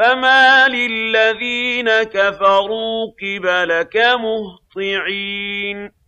فما للذين كَفَرُوا قِبَلَكَ مُهْطِعِينَ